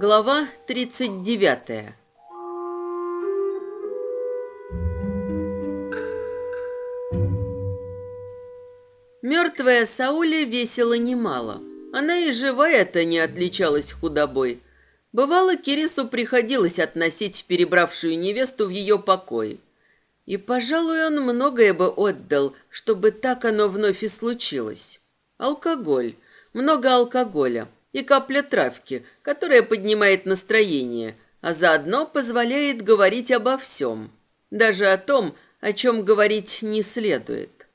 Глава 39 Мертвая Сауля весила немало. Она и живая-то не отличалась худобой. Бывало, Кирису приходилось относить перебравшую невесту в ее покой. И, пожалуй, он многое бы отдал, чтобы так оно вновь и случилось. Алкоголь, много алкоголя – и капля травки, которая поднимает настроение, а заодно позволяет говорить обо всем, даже о том, о чем говорить не следует.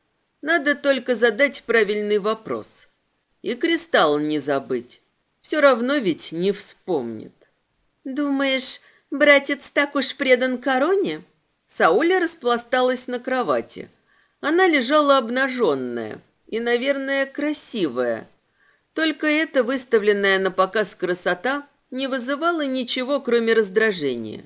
Надо только задать правильный вопрос. И кристалл не забыть. Все равно ведь не вспомнит. «Думаешь, братец так уж предан короне?» Сауля распласталась на кровати. Она лежала обнаженная и, наверное, красивая, только эта выставленная на показ красота не вызывала ничего, кроме раздражения.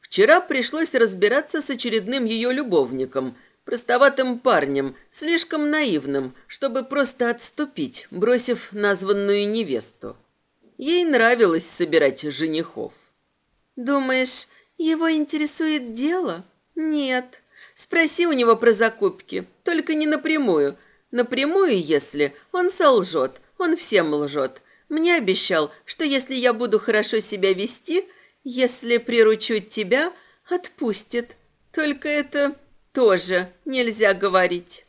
Вчера пришлось разбираться с очередным ее любовником, простоватым парнем, слишком наивным, чтобы просто отступить, бросив названную невесту. Ей нравилось собирать женихов. «Думаешь, его интересует дело?» «Нет. Спроси у него про закупки, только не напрямую. Напрямую, если он солжет, он всем лжет. Мне обещал, что если я буду хорошо себя вести, если приручу тебя, отпустит. Только это тоже нельзя говорить.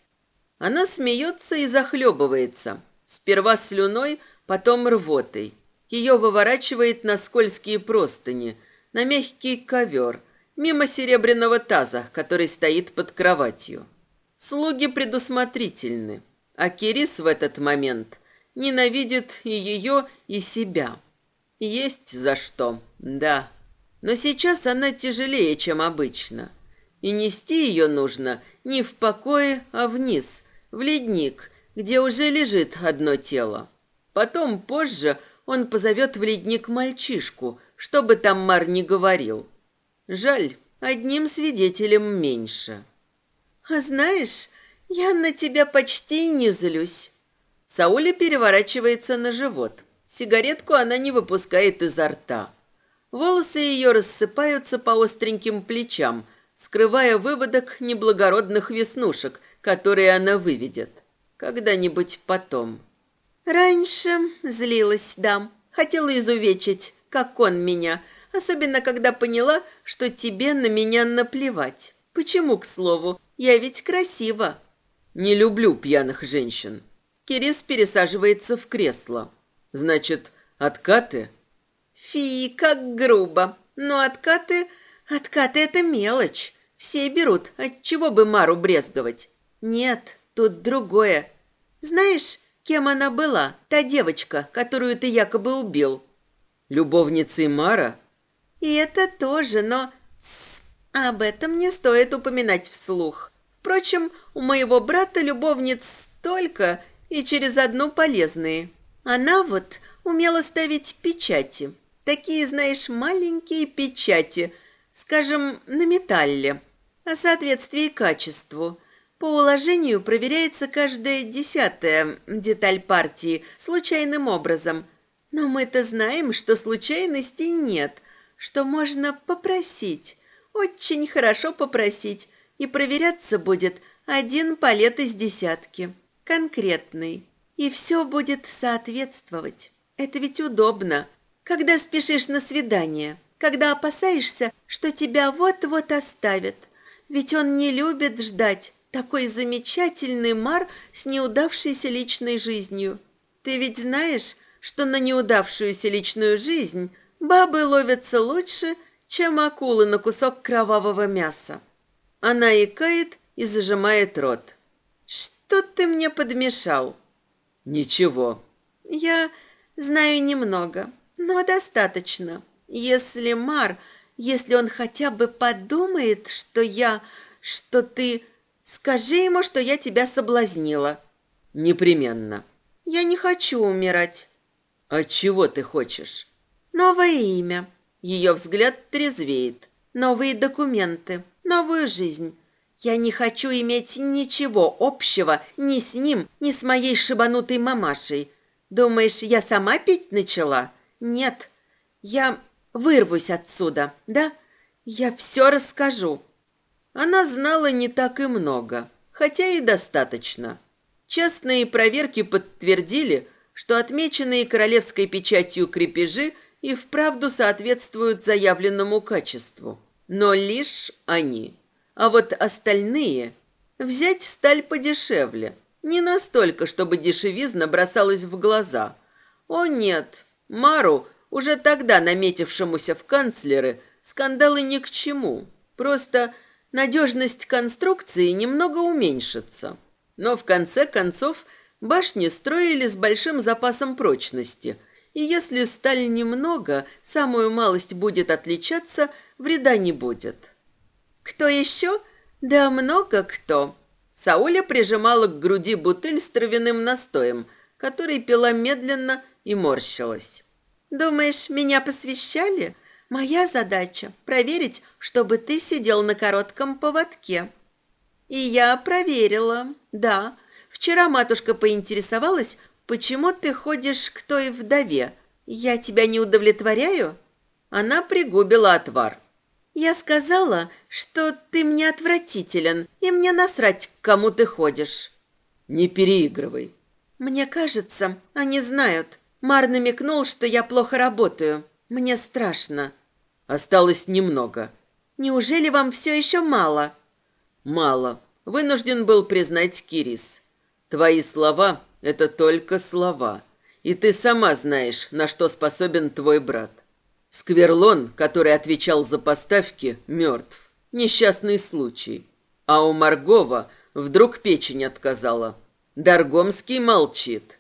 Она смеется и захлебывается. Сперва слюной, потом рвотой. Ее выворачивает на скользкие простыни, на мягкий ковер, мимо серебряного таза, который стоит под кроватью. Слуги предусмотрительны, а Кирис в этот момент Ненавидит и ее, и себя. Есть за что, да. Но сейчас она тяжелее, чем обычно. И нести ее нужно не в покое, а вниз, в ледник, где уже лежит одно тело. Потом, позже, он позовет в ледник мальчишку, чтобы там Мар не говорил. Жаль, одним свидетелем меньше. А знаешь, я на тебя почти не злюсь. Сауля переворачивается на живот. Сигаретку она не выпускает изо рта. Волосы ее рассыпаются по остреньким плечам, скрывая выводок неблагородных веснушек, которые она выведет. Когда-нибудь потом. Раньше злилась, да. Хотела изувечить, как он меня, особенно когда поняла, что тебе на меня наплевать. Почему, к слову? Я ведь красива. Не люблю пьяных женщин. Кирис пересаживается в кресло. Значит, откаты? Фи, как грубо. Но откаты... Откаты — это мелочь. Все берут. Отчего бы Мару брезговать? Нет, тут другое. Знаешь, кем она была, та девочка, которую ты якобы убил? Любовницей Мара? И это тоже, но... Тс, об этом не стоит упоминать вслух. Впрочем, у моего брата любовниц столько, и через одну полезные. Она вот умела ставить печати. Такие, знаешь, маленькие печати, скажем, на металле, о соответствии качеству. По уложению проверяется каждая десятая деталь партии случайным образом. Но мы-то знаем, что случайностей нет, что можно попросить, очень хорошо попросить, и проверяться будет один палет из десятки конкретный, и все будет соответствовать. Это ведь удобно, когда спешишь на свидание, когда опасаешься, что тебя вот-вот оставят. Ведь он не любит ждать, такой замечательный Мар с неудавшейся личной жизнью. Ты ведь знаешь, что на неудавшуюся личную жизнь бабы ловятся лучше, чем акулы на кусок кровавого мяса. Она икает и зажимает рот. Что ты мне подмешал? Ничего. Я знаю немного, но достаточно. Если Мар, если он хотя бы подумает, что я, что ты... Скажи ему, что я тебя соблазнила. Непременно. Я не хочу умирать. А чего ты хочешь? Новое имя. Ее взгляд трезвеет. Новые документы. Новую жизнь. Я не хочу иметь ничего общего ни с ним, ни с моей шибанутой мамашей. Думаешь, я сама пить начала? Нет. Я вырвусь отсюда, да? Я все расскажу. Она знала не так и много, хотя и достаточно. Частные проверки подтвердили, что отмеченные королевской печатью крепежи и вправду соответствуют заявленному качеству. Но лишь они. А вот остальные... Взять сталь подешевле. Не настолько, чтобы дешевизна бросалась в глаза. О нет, Мару, уже тогда наметившемуся в канцлеры, скандалы ни к чему. Просто надежность конструкции немного уменьшится. Но в конце концов башни строили с большим запасом прочности, и если сталь немного, самую малость будет отличаться, вреда не будет. «Кто еще?» «Да много кто». Сауля прижимала к груди бутыль с травяным настоем, который пила медленно и морщилась. «Думаешь, меня посвящали?» Моя задача – проверить, чтобы ты сидел на коротком поводке. И я проверила. Да, вчера матушка поинтересовалась, почему ты ходишь к той вдове. Я тебя не удовлетворяю? Она пригубила отвар. Я сказала, что ты мне отвратителен, и мне насрать, к кому ты ходишь. Не переигрывай. Мне кажется, они знают. Мар намекнул, что я плохо работаю. Мне страшно. Осталось немного. Неужели вам все еще мало? Мало. Вынужден был признать Кирис. Твои слова — это только слова. И ты сама знаешь, на что способен твой брат. Скверлон, который отвечал за поставки, мертв. Несчастный случай. А у Маргова вдруг печень отказала. Даргомский молчит.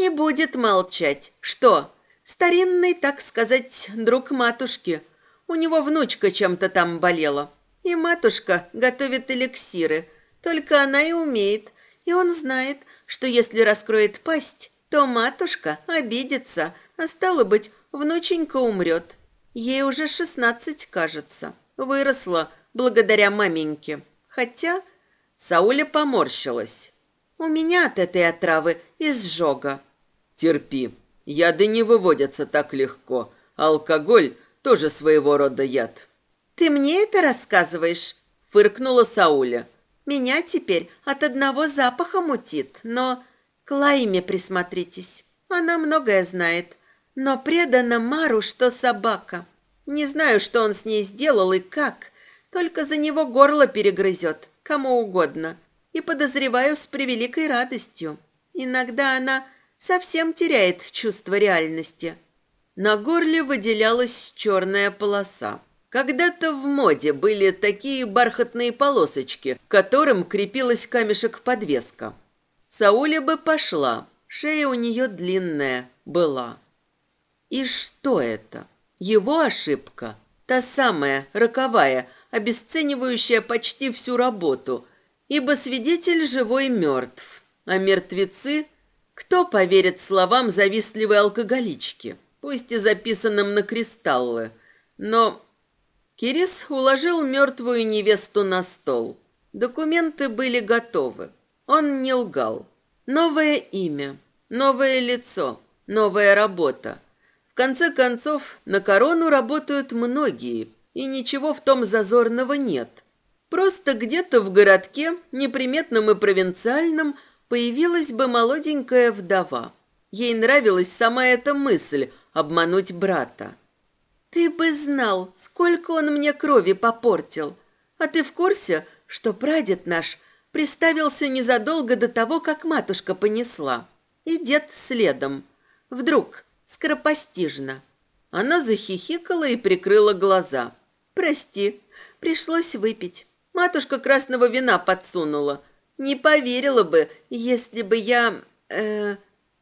И будет молчать. Что? Старинный, так сказать, друг матушки. У него внучка чем-то там болела. И матушка готовит эликсиры. Только она и умеет. И он знает, что если раскроет пасть, то матушка обидится, а стало быть, внученька умрет. Ей уже шестнадцать, кажется. Выросла благодаря маменьке. Хотя Сауля поморщилась. У меня от этой отравы изжога. Терпи. Яды не выводятся так легко. Алкоголь тоже своего рода яд. Ты мне это рассказываешь? Фыркнула Сауля. Меня теперь от одного запаха мутит, но к Лайме присмотритесь. Она многое знает, но предана Мару, что собака. Не знаю, что он с ней сделал и как, только за него горло перегрызет, кому угодно. И подозреваю с превеликой радостью. Иногда она совсем теряет чувство реальности. На горле выделялась черная полоса. Когда-то в моде были такие бархатные полосочки, к которым крепилась камешек-подвеска. Сауля бы пошла, шея у нее длинная была. И что это? Его ошибка? Та самая, роковая, обесценивающая почти всю работу, ибо свидетель живой мертв, а мертвецы... Кто поверит словам завистливой алкоголички? пусть и записанным на кристаллы. Но Кирис уложил мертвую невесту на стол. Документы были готовы. Он не лгал. Новое имя, новое лицо, новая работа. В конце концов, на корону работают многие, и ничего в том зазорного нет. Просто где-то в городке, неприметном и провинциальном, появилась бы молоденькая вдова. Ей нравилась сама эта мысль обмануть брата. Ты бы знал, сколько он мне крови попортил. А ты в курсе, что прадед наш приставился незадолго до того, как матушка понесла? И дед следом. Вдруг, скоропостижно. Она захихикала и прикрыла глаза. «Прости, пришлось выпить. Матушка красного вина подсунула. Не поверила бы, если бы я... Э...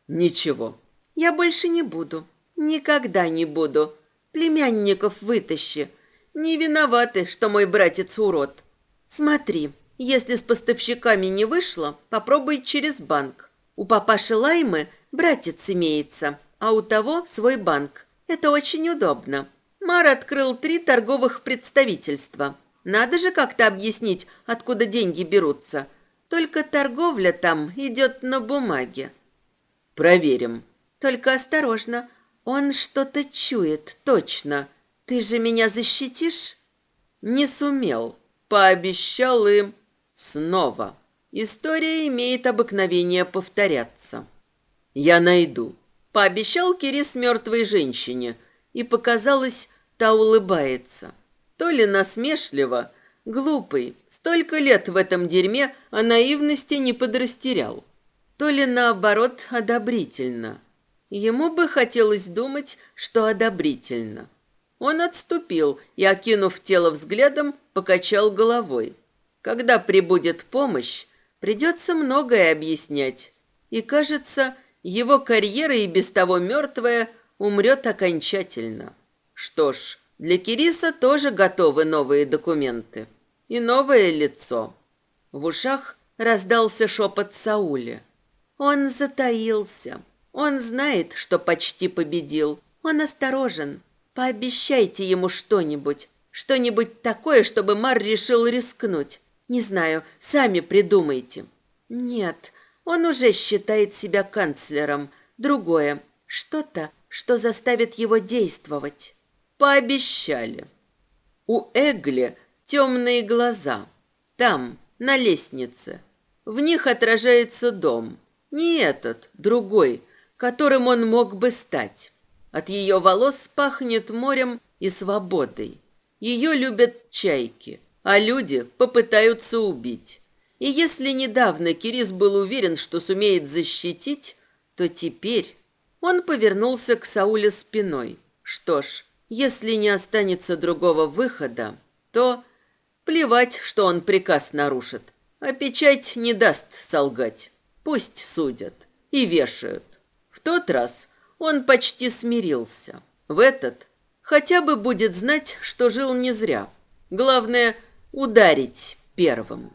Ничего. Я больше не буду. Никогда не буду. Племянников вытащи. Не виноваты, что мой братец урод. Смотри, если с поставщиками не вышло, попробуй через банк. У папаши Лаймы братец имеется. а у того свой банк. Это очень удобно. Мар открыл три торговых представительства. Надо же как-то объяснить, откуда деньги берутся. Только торговля там идет на бумаге. Проверим. Только осторожно. Он что-то чует, точно. Ты же меня защитишь? Не сумел. Пообещал им снова. История имеет обыкновение повторяться. Я найду. Пообещал Кирис мертвой женщине, и показалось, та улыбается. То ли насмешливо, глупый, столько лет в этом дерьме, а наивности не подрастерял. То ли наоборот одобрительно. Ему бы хотелось думать, что одобрительно. Он отступил и, окинув тело взглядом, покачал головой. Когда прибудет помощь, придется многое объяснять. И, кажется, его карьера и без того мертвая умрет окончательно. Что ж, для Кириса тоже готовы новые документы. И новое лицо. В ушах раздался шепот Сауля. Он затаился. Он знает, что почти победил. Он осторожен. Пообещайте ему что-нибудь. Что-нибудь такое, чтобы Мар решил рискнуть. Не знаю, сами придумайте. Нет, он уже считает себя канцлером. Другое. Что-то, что заставит его действовать. Пообещали. У Эгли темные глаза. Там, на лестнице. В них отражается дом. Не этот, другой, которым он мог бы стать. От ее волос пахнет морем и свободой. Ее любят чайки, а люди попытаются убить. И если недавно Кирис был уверен, что сумеет защитить, то теперь он повернулся к Сауле спиной. Что ж, если не останется другого выхода, то плевать, что он приказ нарушит. А печать не даст солгать. Пусть судят и вешают. В тот раз он почти смирился. В этот хотя бы будет знать, что жил не зря. Главное — ударить первым.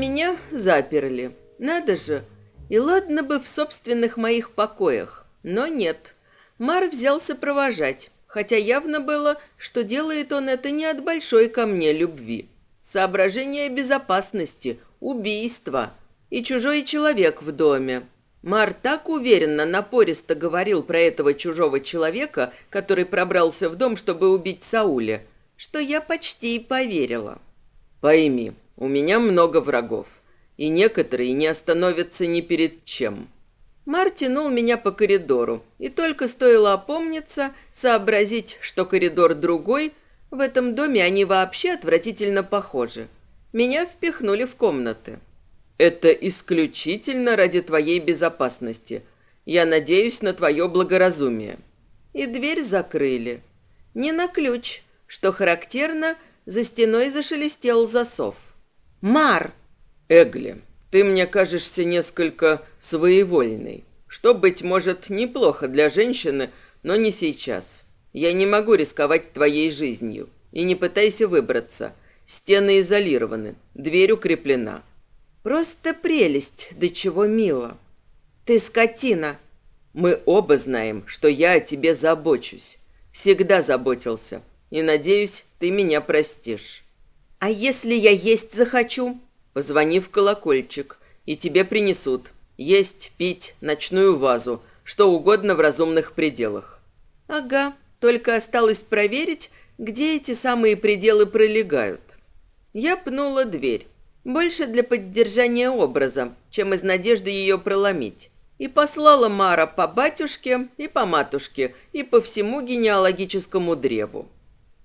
Меня заперли. Надо же. И ладно бы в собственных моих покоях. Но нет. Мар взялся провожать. Хотя явно было, что делает он это не от большой ко мне любви. Соображение безопасности, убийства и чужой человек в доме. Мар так уверенно, напористо говорил про этого чужого человека, который пробрался в дом, чтобы убить Сауля, что я почти и поверила. «Пойми, у меня много врагов, и некоторые не остановятся ни перед чем. Мар тянул меня по коридору, и только стоило опомниться, сообразить, что коридор другой, в этом доме они вообще отвратительно похожи. Меня впихнули в комнаты. Это исключительно ради твоей безопасности. Я надеюсь на твое благоразумие. И дверь закрыли. Не на ключ, что характерно, за стеной зашелестел засов. Мар!» «Эгли, ты мне кажешься несколько своевольной, что, быть может, неплохо для женщины, но не сейчас. Я не могу рисковать твоей жизнью. И не пытайся выбраться. Стены изолированы, дверь укреплена». «Просто прелесть, до чего мило!» «Ты скотина!» «Мы оба знаем, что я о тебе забочусь. Всегда заботился. И, надеюсь, ты меня простишь». «А если я есть захочу?» «Позвони в колокольчик, и тебе принесут. Есть, пить, ночную вазу, что угодно в разумных пределах». «Ага, только осталось проверить, где эти самые пределы пролегают». Я пнула дверь. Больше для поддержания образа, чем из надежды ее проломить. И послала Мара по батюшке и по матушке, и по всему генеалогическому древу.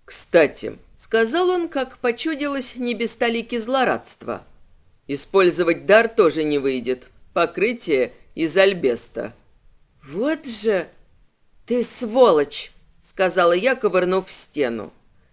«Кстати, Сказал он, как почудилось не без толики злорадства. Использовать дар тоже не выйдет. Покрытие из альбеста. «Вот же ты сволочь!» — сказала я, ковырнув стену.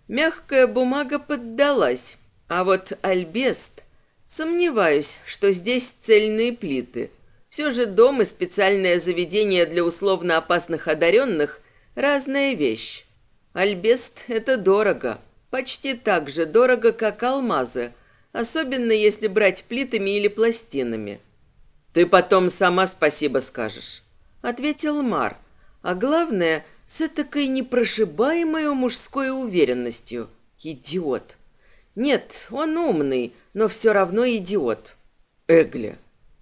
Мягкая бумага поддалась, а вот альбест... Сомневаюсь, что здесь цельные плиты. Все же дом и специальное заведение для условно опасных одаренных – разная вещь. Альбест – это дорого. Почти так же дорого, как алмазы, особенно если брать плитами или пластинами. «Ты потом сама спасибо скажешь», – ответил Мар. А главное, с этакой непрошибаемой мужской уверенностью. Идиот. Нет, он умный, но все равно идиот. Эгли.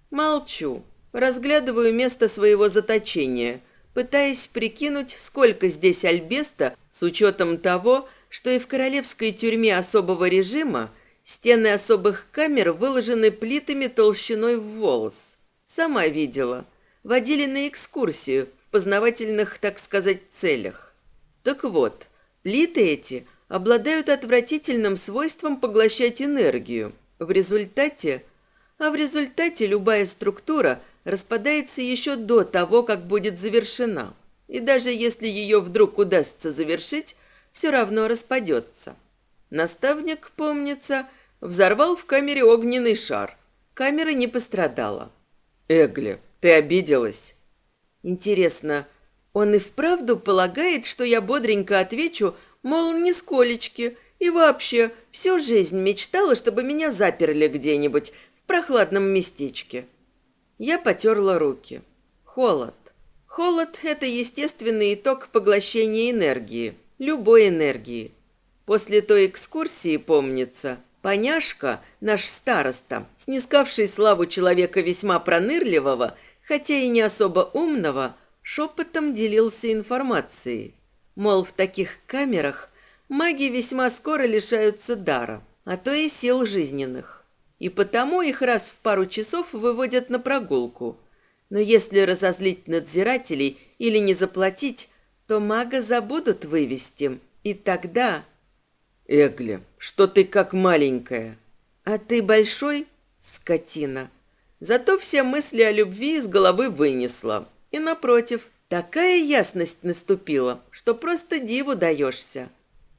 Молчу. Разглядываю место своего заточения, пытаясь прикинуть, сколько здесь альбеста, с учетом того, что и в королевской тюрьме особого режима стены особых камер выложены плитами толщиной в волос. Сама видела. Водили на экскурсию в познавательных, так сказать, целях. Так вот, плиты эти обладают отвратительным свойством поглощать энергию. В результате... А в результате любая структура распадается еще до того, как будет завершена. И даже если ее вдруг удастся завершить, все равно распадется. Наставник, помнится, взорвал в камере огненный шар. Камера не пострадала. «Эгли, ты обиделась?» «Интересно, он и вправду полагает, что я бодренько отвечу, мол, нисколечки, и вообще всю жизнь мечтала, чтобы меня заперли где-нибудь в прохладном местечке?» Я потерла руки. Холод. Холод – это естественный итог поглощения энергии, любой энергии. После той экскурсии, помнится, Поняшка, наш староста, снискавший славу человека весьма пронырливого, хотя и не особо умного, шепотом делился информацией. Мол, в таких камерах маги весьма скоро лишаются дара, а то и сил жизненных. И потому их раз в пару часов выводят на прогулку. Но если разозлить надзирателей или не заплатить, то мага забудут вывести. И тогда... Эгли, что ты как маленькая. А ты большой, скотина. Зато все мысли о любви из головы вынесла. И напротив, такая ясность наступила, что просто диву даешься.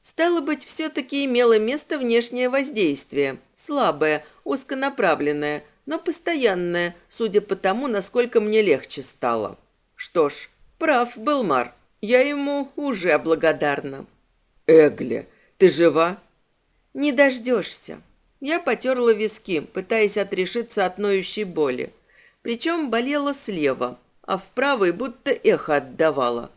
Стало быть, все-таки имело место внешнее воздействие. Слабое, узконаправленное, но постоянное, судя по тому, насколько мне легче стало. Что ж, прав был Мар. Я ему уже благодарна. Эгли, ты жива? Не дождешься. Я потерла виски, пытаясь отрешиться от ноющей боли. Причем болела слева, а в правой будто эхо отдавала.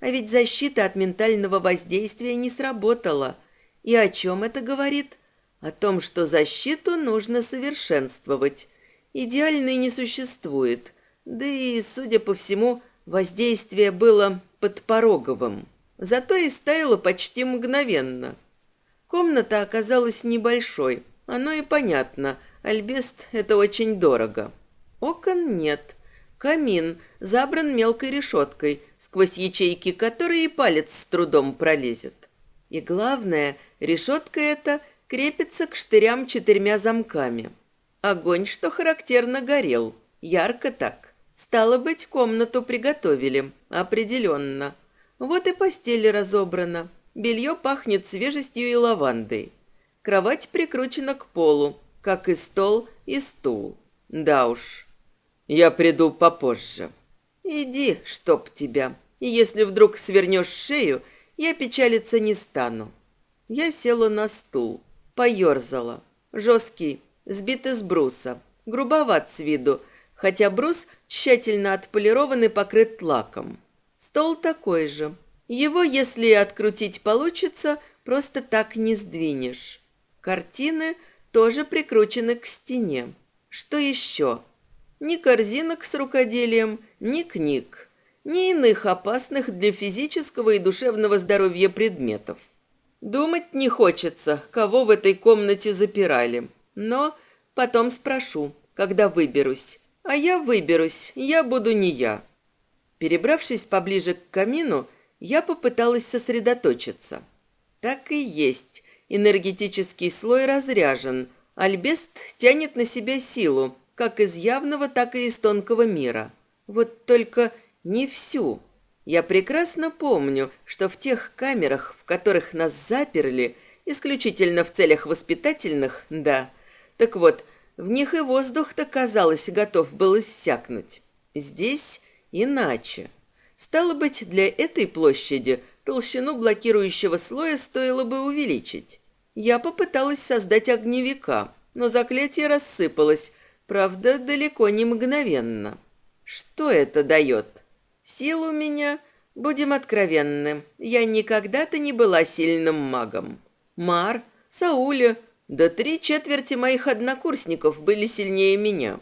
А ведь защита от ментального воздействия не сработала. И о чем это говорит? О том, что защиту нужно совершенствовать. Идеальной не существует. Да и, судя по всему, воздействие было подпороговым. Зато и стаяло почти мгновенно. Комната оказалась небольшой. Оно и понятно. Альбест – это очень дорого. Окон нет. Камин забран мелкой решеткой, сквозь ячейки которой и палец с трудом пролезет. И главное, решетка эта крепится к штырям четырьмя замками. Огонь, что характерно, горел. Ярко так. Стало быть, комнату приготовили. Определенно. Вот и постель разобрана. Белье пахнет свежестью и лавандой. Кровать прикручена к полу, как и стол, и стул. Да уж, я приду попозже. Иди, чтоб тебя. И если вдруг свернешь шею, я печалиться не стану. Я села на стул, поерзала. Жесткий, сбит из бруса, грубоват с виду, хотя брус тщательно отполирован и покрыт лаком. Стол такой же, его, если открутить получится, просто так не сдвинешь. Картины тоже прикручены к стене. Что еще? Ни корзинок с рукоделием, ни книг, ни иных опасных для физического и душевного здоровья предметов. Думать не хочется, кого в этой комнате запирали. Но потом спрошу, когда выберусь. А я выберусь, я буду не я. Перебравшись поближе к камину, я попыталась сосредоточиться. Так и есть. Энергетический слой разряжен. Альбест тянет на себя силу, как из явного, так и из тонкого мира. Вот только не всю. Я прекрасно помню, что в тех камерах, в которых нас заперли, исключительно в целях воспитательных, да. Так вот, В них и воздух-то, казалось, готов был иссякнуть. Здесь иначе. Стало быть, для этой площади толщину блокирующего слоя стоило бы увеличить. Я попыталась создать огневика, но заклятие рассыпалось, правда, далеко не мгновенно. Что это дает? Сил у меня, будем откровенны, я никогда-то не была сильным магом. Мар, Сауля, да три четверти моих однокурсников были сильнее меня.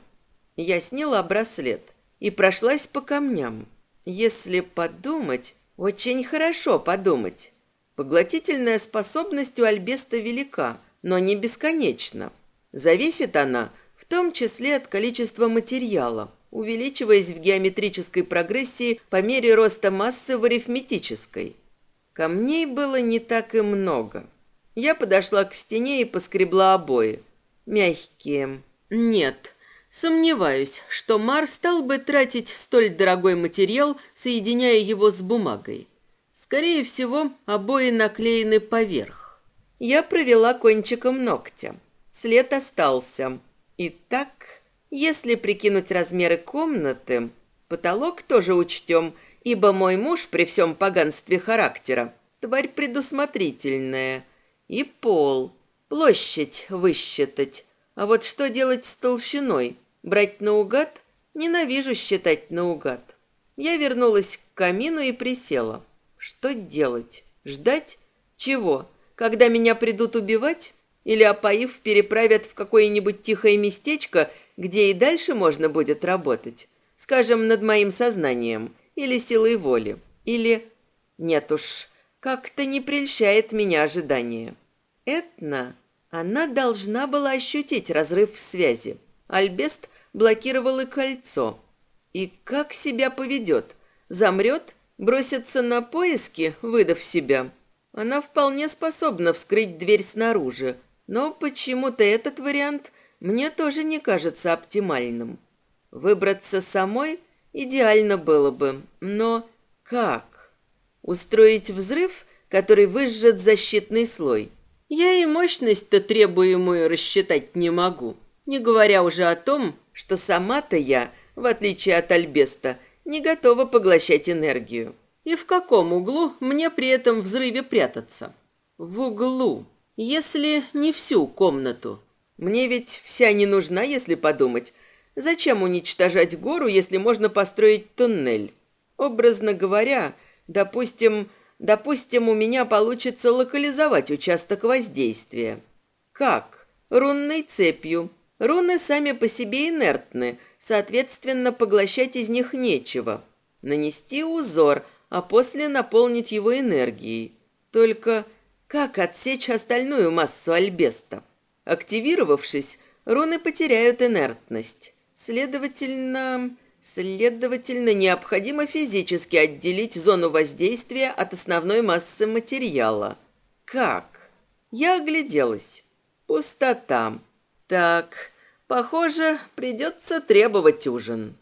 Я сняла браслет и прошлась по камням. Если подумать, очень хорошо подумать. Поглотительная способность у Альбеста велика, но не бесконечна. Зависит она в том числе от количества материала, увеличиваясь в геометрической прогрессии по мере роста массы в арифметической. Камней было не так и много. Я подошла к стене и поскребла обои. Мягкие. Нет, сомневаюсь, что Мар стал бы тратить столь дорогой материал, соединяя его с бумагой. Скорее всего, обои наклеены поверх. Я провела кончиком ногтя. След остался. Итак, если прикинуть размеры комнаты, потолок тоже учтем, ибо мой муж при всем поганстве характера тварь предусмотрительная. И пол, площадь высчитать. А вот что делать с толщиной? Брать наугад? Ненавижу считать наугад. Я вернулась к камину и присела. Что делать? Ждать? Чего? Когда меня придут убивать? Или, опоив, переправят в какое-нибудь тихое местечко, где и дальше можно будет работать? Скажем, над моим сознанием. Или силой воли. Или... Нет уж, как-то не прельщает меня ожидание. Этна, она должна была ощутить разрыв в связи. Альбест блокировал и кольцо. И как себя поведет? Замрет Броситься на поиски, выдав себя. Она вполне способна вскрыть дверь снаружи, но почему-то этот вариант мне тоже не кажется оптимальным. Выбраться самой идеально было бы, но как? Устроить взрыв, который выжжет защитный слой? Я и мощность-то требуемую рассчитать не могу, не говоря уже о том, что сама-то я, в отличие от Альбеста, не готова поглощать энергию. И в каком углу мне при этом взрыве прятаться? В углу, если не всю комнату. Мне ведь вся не нужна, если подумать. Зачем уничтожать гору, если можно построить туннель? Образно говоря, допустим, допустим, у меня получится локализовать участок воздействия. Как? Рунной цепью. Руны сами по себе инертны, Соответственно, поглощать из них нечего. Нанести узор, а после наполнить его энергией. Только как отсечь остальную массу альбеста? Активировавшись, руны потеряют инертность. Следовательно, следовательно, необходимо физически отделить зону воздействия от основной массы материала. Как? Я огляделась. Пустота. Так, Похоже, придется требовать ужин.